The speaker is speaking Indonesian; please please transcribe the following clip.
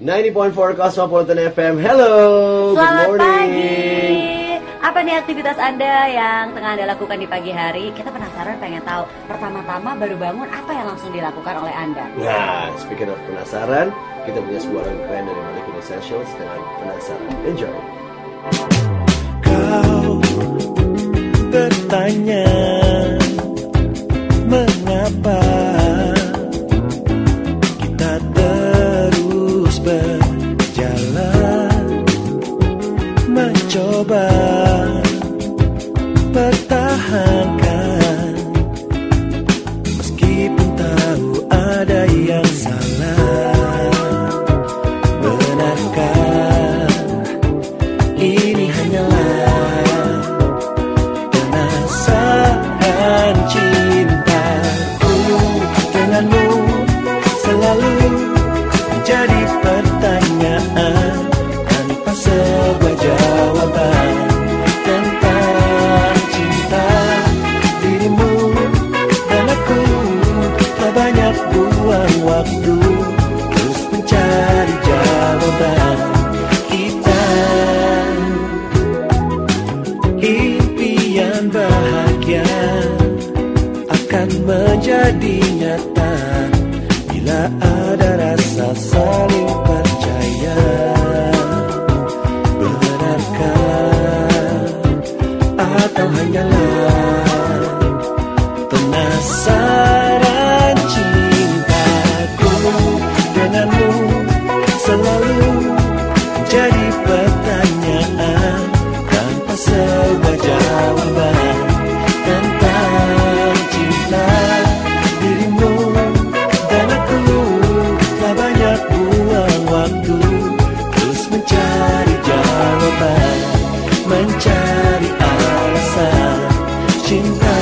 90.4 Cosmopolitan FM. Hello, Selamat good morning. pagi. Apa nih aktivitas Anda yang tengah Anda lakukan di pagi hari? Kita penasaran pengen tahu. Pertama-tama baru bangun apa yang langsung dilakukan oleh Anda? Nah, speaking of penasaran, kita punya sebuah lagu keren dari Molecule Essentials dengan penasaran. Enjoy. Kau bertanya mencoba pertahankan. Meskipun tahu ada yang salah benarkah ini hanyalah demikian akan menjadi nyata bila ada rasa saling percaya. Benarkah atau hanyalah penasaran cintaku denganmu selalu jadi petang. mencari alasan cinta